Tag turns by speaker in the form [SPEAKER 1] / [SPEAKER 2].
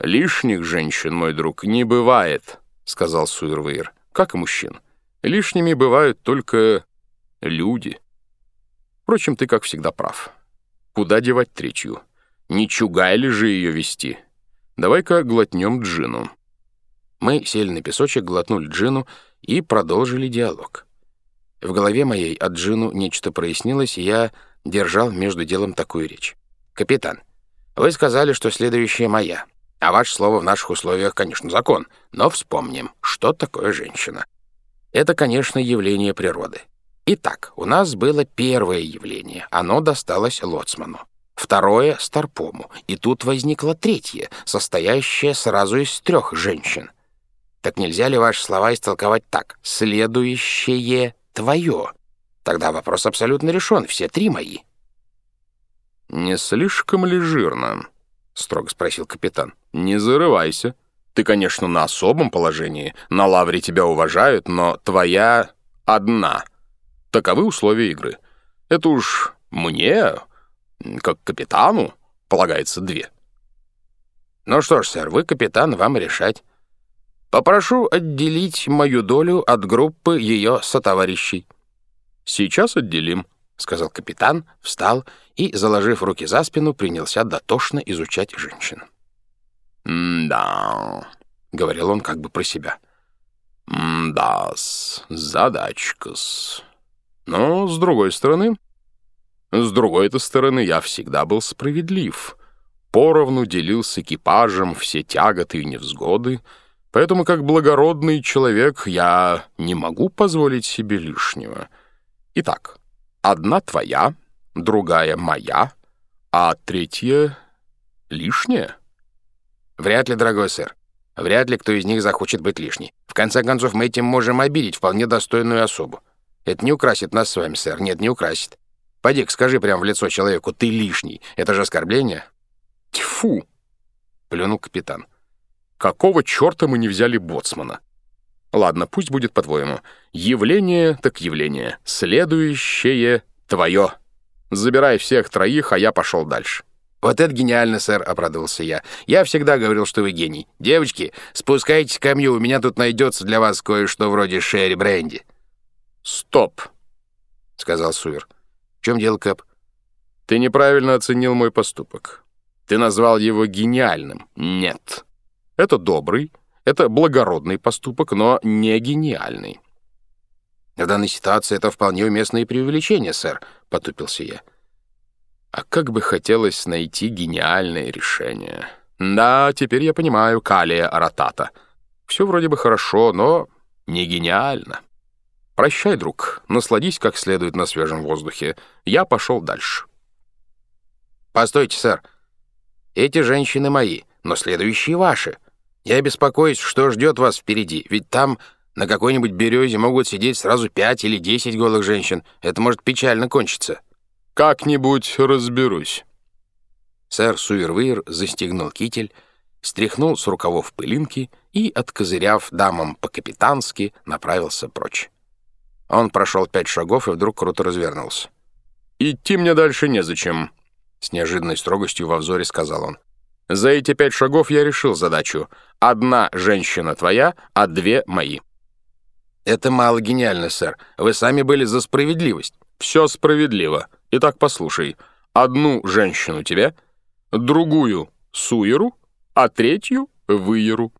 [SPEAKER 1] «Лишних женщин, мой друг, не бывает», — сказал Суирвейр, — «как и мужчин. Лишними бывают только люди. Впрочем, ты, как всегда, прав. Куда девать третью? Не чугай ли же ее вести? Давай-ка глотнем джину». Мы сели на песочек, глотнули джину и продолжили диалог. В голове моей от джину нечто прояснилось, и я держал между делом такую речь. «Капитан, вы сказали, что следующая моя, а ваше слово в наших условиях, конечно, закон, но вспомним, что такое женщина. Это, конечно, явление природы. Итак, у нас было первое явление, оно досталось лоцману. Второе — Старпому, и тут возникло третье, состоящее сразу из трех женщин. Так нельзя ли ваши слова истолковать так? Следующее твое. Тогда вопрос абсолютно решен, все три мои. «Не слишком ли жирно?» — строго спросил капитан. «Не зарывайся. Ты, конечно, на особом положении, на лавре тебя уважают, но твоя одна. Таковы условия игры. Это уж мне, как капитану, полагается две».
[SPEAKER 2] «Ну что ж, сэр, вы капитан, вам решать. Попрошу отделить мою долю от группы ее сотоварищей».
[SPEAKER 1] «Сейчас отделим», — сказал капитан, встал и, заложив руки за спину, принялся дотошно изучать женщин. «Да», — говорил он как бы про себя. «Да-с, задачка-с. Но, с другой стороны, с другой-то стороны, я всегда был справедлив. Поровну делил с экипажем все тяготы и невзгоды, поэтому как благородный человек я не могу позволить себе лишнего». Итак, одна твоя, другая моя, а третья лишняя?
[SPEAKER 2] Вряд ли, дорогой сэр. Вряд ли кто из них захочет быть лишней. В конце концов, мы этим можем обидеть вполне достойную особу. Это не украсит нас с вами, сэр. Нет, не украсит. пойди скажи прямо в лицо человеку, ты лишний. Это же оскорбление.
[SPEAKER 1] Тьфу! Плюнул капитан. Какого черта мы не взяли боцмана? Ладно, пусть будет по-твоему. Явление так явление. Следующее твое. Забирай всех троих, а я пошел дальше.
[SPEAKER 2] «Вот это гениально, сэр», — обрадовался я. «Я всегда говорил, что вы гений. Девочки, спускайтесь ко мне, у меня тут найдется для вас кое-что вроде Шерри Бренди».
[SPEAKER 1] «Стоп», — сказал Суер. «В чем дело, Кэп?» «Ты неправильно оценил мой поступок. Ты назвал его гениальным. Нет. Это добрый, это благородный поступок, но не гениальный.
[SPEAKER 2] «В данной ситуации это вполне уместное преувеличение, сэр», — потупился я.
[SPEAKER 1] «А как бы хотелось найти гениальное решение. Да, теперь я понимаю калия аратата. Все вроде бы хорошо, но не гениально. Прощай, друг, насладись как следует на свежем воздухе. Я пошел дальше».
[SPEAKER 2] «Постойте, сэр. Эти женщины мои, но следующие ваши», я беспокоюсь, что ждет вас впереди, ведь там на какой-нибудь березе могут сидеть сразу пять или десять голых женщин. Это может печально кончиться».
[SPEAKER 1] «Как-нибудь разберусь».
[SPEAKER 2] Сэр Сувервейр застегнул китель, стряхнул с рукавов пылинки и, откозыряв дамам по-капитански, направился прочь. Он прошел пять шагов и вдруг круто развернулся.
[SPEAKER 1] «Идти мне дальше незачем», — с неожиданной строгостью во взоре сказал он. За эти пять шагов я решил задачу. Одна женщина твоя, а две мои.
[SPEAKER 2] Это мало гениально, сэр. Вы сами были за справедливость.
[SPEAKER 1] Все справедливо. Итак, послушай. Одну женщину тебе, другую — суеру, а третью — выеру.